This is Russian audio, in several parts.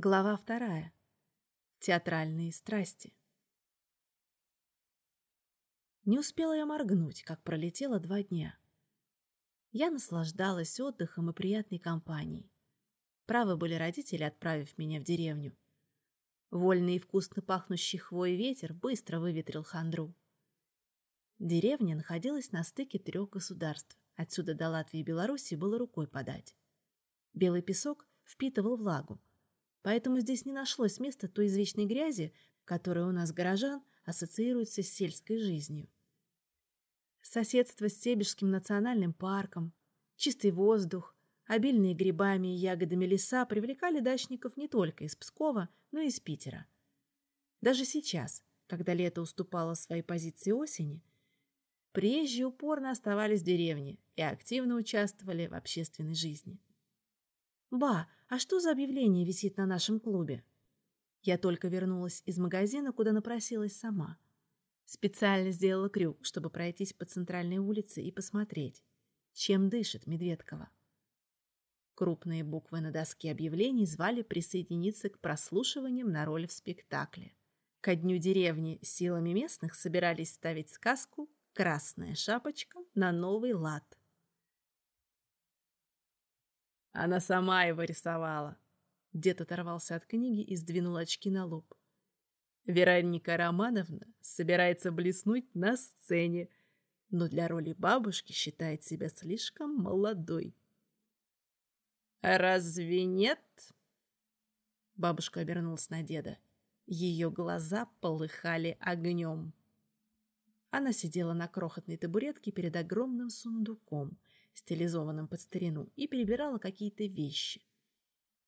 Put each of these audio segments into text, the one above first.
Глава вторая. Театральные страсти. Не успела я моргнуть, как пролетело два дня. Я наслаждалась отдыхом и приятной компанией. Правы были родители, отправив меня в деревню. Вольный и вкусно пахнущий хвой ветер быстро выветрил хандру. Деревня находилась на стыке трех государств. Отсюда до Латвии и Беларуси было рукой подать. Белый песок впитывал влагу, Поэтому здесь не нашлось места той извечной грязи, которая у нас, горожан, ассоциируется с сельской жизнью. Соседство с Себежским национальным парком, чистый воздух, обильные грибами и ягодами леса привлекали дачников не только из Пскова, но и из Питера. Даже сейчас, когда лето уступало своей позиции осени, приезжие упорно оставались в деревне и активно участвовали в общественной жизни. «Ба, а что за объявление висит на нашем клубе?» Я только вернулась из магазина, куда напросилась сама. Специально сделала крюк, чтобы пройтись по центральной улице и посмотреть, чем дышит Медведкова. Крупные буквы на доске объявлений звали присоединиться к прослушиваниям на роль в спектакле. Ко дню деревни силами местных собирались ставить сказку «Красная шапочка» на новый лад. Она сама его рисовала. Дед оторвался от книги и сдвинул очки на лоб. Вероника Романовна собирается блеснуть на сцене, но для роли бабушки считает себя слишком молодой. «Разве нет?» Бабушка обернулась на деда. Ее глаза полыхали огнем. Она сидела на крохотной табуретке перед огромным сундуком, стилизованным под старину, и перебирала какие-то вещи.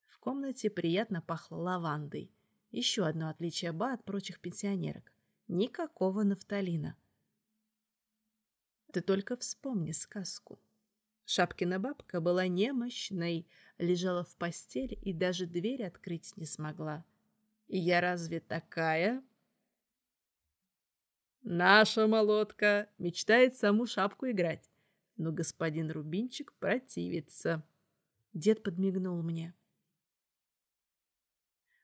В комнате приятно пахло лавандой. Еще одно отличие Ба от прочих пенсионерок. Никакого нафталина. Ты только вспомни сказку. Шапкина бабка была немощной, лежала в постели и даже дверь открыть не смогла. И я разве такая? Наша молотка мечтает саму шапку играть но господин Рубинчик противится. Дед подмигнул мне.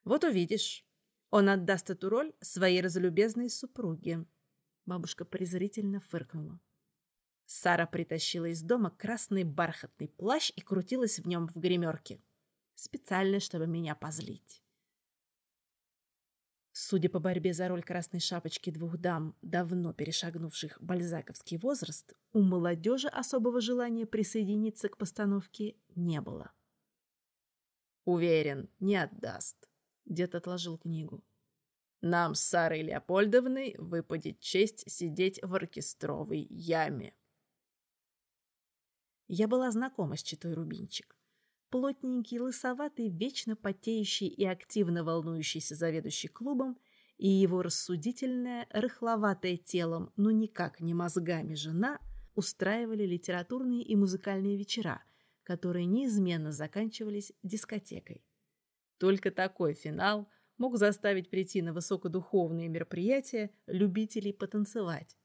Вот увидишь, он отдаст эту роль своей разлюбезной супруге. Бабушка презрительно фыркнула. Сара притащила из дома красный бархатный плащ и крутилась в нем в гримерке. Специально, чтобы меня позлить. Судя по борьбе за роль красной шапочки двух дам, давно перешагнувших бальзаковский возраст, у молодежи особого желания присоединиться к постановке не было. «Уверен, не отдаст», — дед отложил книгу. «Нам с Сарой Леопольдовной выпадет честь сидеть в оркестровой яме». Я была знакома с читой Рубинчик плотненький, лысоватый, вечно потеющий и активно волнующийся заведующий клубом, и его рассудительное, рыхловатое телом, но никак не мозгами жена устраивали литературные и музыкальные вечера, которые неизменно заканчивались дискотекой. Только такой финал мог заставить прийти на высокодуховные мероприятия любителей потанцевать.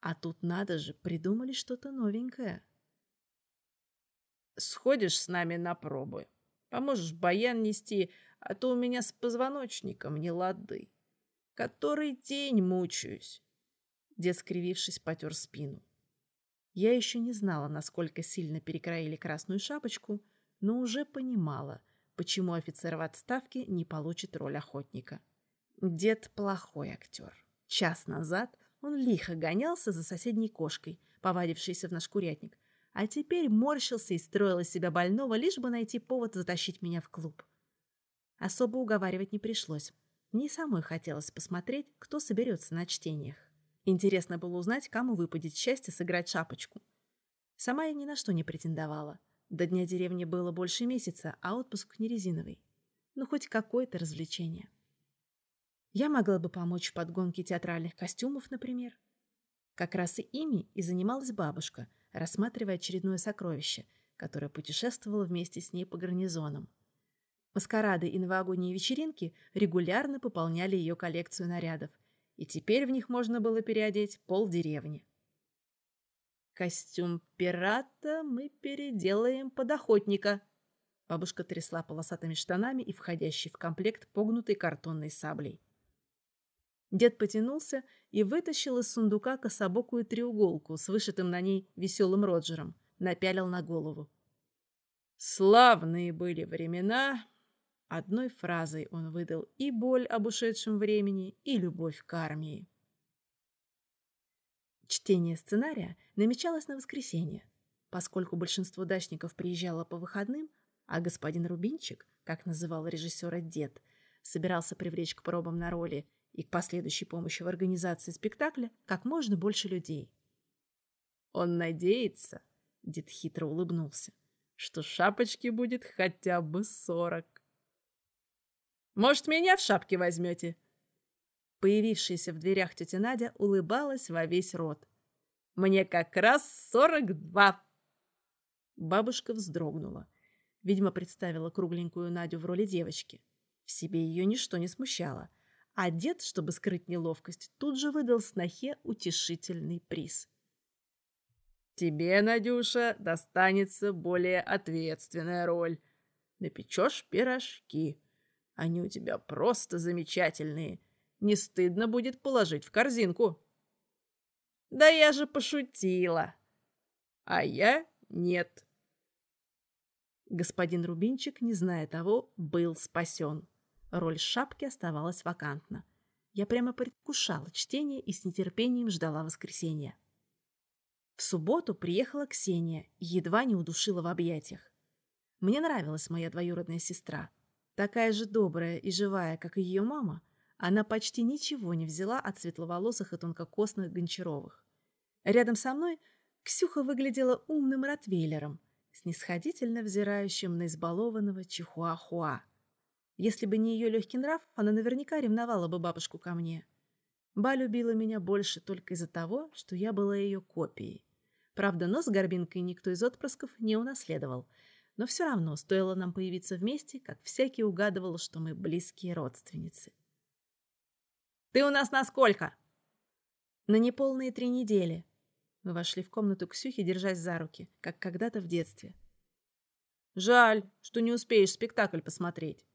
А тут надо же, придумали что-то новенькое. Сходишь с нами на пробы. Поможешь баян нести, а то у меня с позвоночником не лады. Который день мучаюсь. Дед, скривившись, потер спину. Я еще не знала, насколько сильно перекроили красную шапочку, но уже понимала, почему офицер в отставке не получит роль охотника. Дед плохой актер. Час назад он лихо гонялся за соседней кошкой, повадившейся в наш курятник, а теперь морщился и строил из себя больного, лишь бы найти повод затащить меня в клуб. Особо уговаривать не пришлось. Мне самой хотелось посмотреть, кто соберется на чтениях. Интересно было узнать, кому выпадет счастье сыграть шапочку. Сама я ни на что не претендовала. До дня деревни было больше месяца, а отпуск не резиновый. Ну, хоть какое-то развлечение. Я могла бы помочь в подгонке театральных костюмов, например. Как раз и ими и занималась бабушка – рассматривая очередное сокровище, которое путешествовало вместе с ней по гарнизонам. Маскарады и новогодние вечеринки регулярно пополняли ее коллекцию нарядов, и теперь в них можно было переодеть пол деревни. Костюм пирата мы переделаем под охотника. Бабушка трясла полосатыми штанами и входящей в комплект погнутой картонной саблей. Дед потянулся и вытащил из сундука кособокую треуголку с вышитым на ней веселым Роджером, напялил на голову. Славные были времена. Одной фразой он выдал и боль об ушедшем времени, и любовь к армии. Чтение сценария намечалось на воскресенье. Поскольку большинство дачников приезжало по выходным, а господин Рубинчик, как называл режиссера дед, собирался привлечь к пробам на роли и к последующей помощи в организации спектакля как можно больше людей. «Он надеется», — дед хитро улыбнулся, «что шапочки будет хотя бы сорок». «Может, меня в шапке возьмете?» Появившаяся в дверях тетя Надя улыбалась во весь рот. «Мне как раз сорок два!» Бабушка вздрогнула. Видимо, представила кругленькую Надю в роли девочки. В себе ее ничто не смущало — а дед, чтобы скрыть неловкость, тут же выдал снохе утешительный приз. «Тебе, Надюша, достанется более ответственная роль. Напечешь пирожки. Они у тебя просто замечательные. Не стыдно будет положить в корзинку». «Да я же пошутила!» «А я нет». Господин Рубинчик, не зная того, был спасен. Роль шапки оставалась вакантна. Я прямо предвкушала чтение и с нетерпением ждала воскресенья. В субботу приехала Ксения и едва не удушила в объятиях. Мне нравилась моя двоюродная сестра. Такая же добрая и живая, как и ее мама, она почти ничего не взяла от светловолосых и тонкокосных Гончаровых. Рядом со мной Ксюха выглядела умным ротвейлером, снисходительно взирающим на избалованного чихуахуа. Если бы не ее легкий нрав, она наверняка ревновала бы бабушку ко мне. Ба любила меня больше только из-за того, что я была ее копией. Правда, нос с горбинкой никто из отпрысков не унаследовал. Но все равно стоило нам появиться вместе, как всякий угадывал, что мы близкие родственницы. «Ты у нас на сколько?» «На неполные три недели». Мы вошли в комнату Ксюхи, держась за руки, как когда-то в детстве. «Жаль, что не успеешь спектакль посмотреть.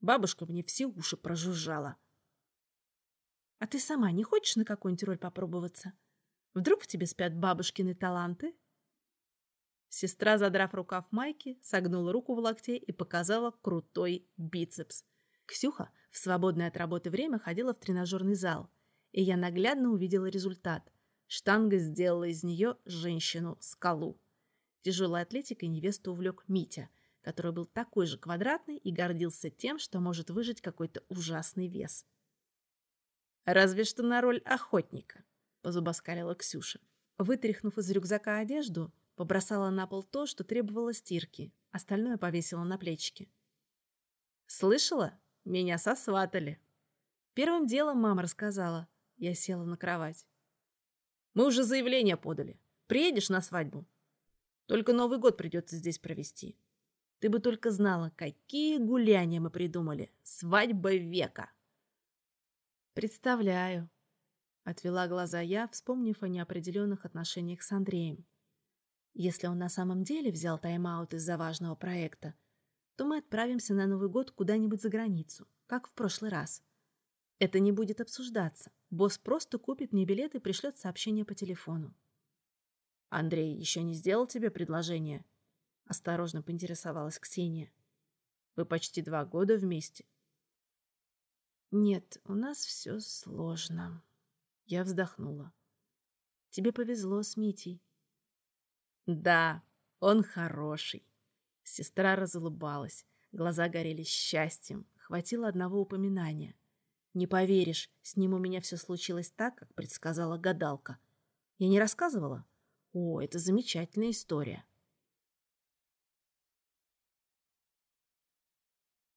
Бабушка мне все уши прожужжала. А ты сама не хочешь на какую-нибудь роль попробоваться? Вдруг в тебе спят бабушкины таланты? Сестра, задрав рукав майки, согнула руку в локте и показала крутой бицепс. Ксюха в свободное от работы время ходила в тренажерный зал, и я наглядно увидела результат. Штанга сделала из нее женщину-скалу. Тяжелой атлетикой невесту увлек Митя – который был такой же квадратный и гордился тем, что может выжить какой-то ужасный вес. «Разве что на роль охотника», — позубоскалила Ксюша. Вытряхнув из рюкзака одежду, побросала на пол то, что требовало стирки, остальное повесила на плечики. «Слышала? Меня сосватали». Первым делом мама рассказала. Я села на кровать. «Мы уже заявление подали. Приедешь на свадьбу? Только Новый год придется здесь провести. Ты бы только знала, какие гуляния мы придумали. Свадьба века. Представляю. Отвела глаза я, вспомнив о неопределенных отношениях с Андреем. Если он на самом деле взял тайм-аут из-за важного проекта, то мы отправимся на Новый год куда-нибудь за границу, как в прошлый раз. Это не будет обсуждаться. Босс просто купит мне билет и пришлет сообщение по телефону. Андрей еще не сделал тебе предложение? Осторожно поинтересовалась Ксения. Вы почти два года вместе. Нет, у нас все сложно. Я вздохнула. Тебе повезло с Митей. Да, он хороший. Сестра разулыбалась. Глаза горели счастьем. Хватило одного упоминания. Не поверишь, с ним у меня все случилось так, как предсказала гадалка. Я не рассказывала? О, это замечательная история.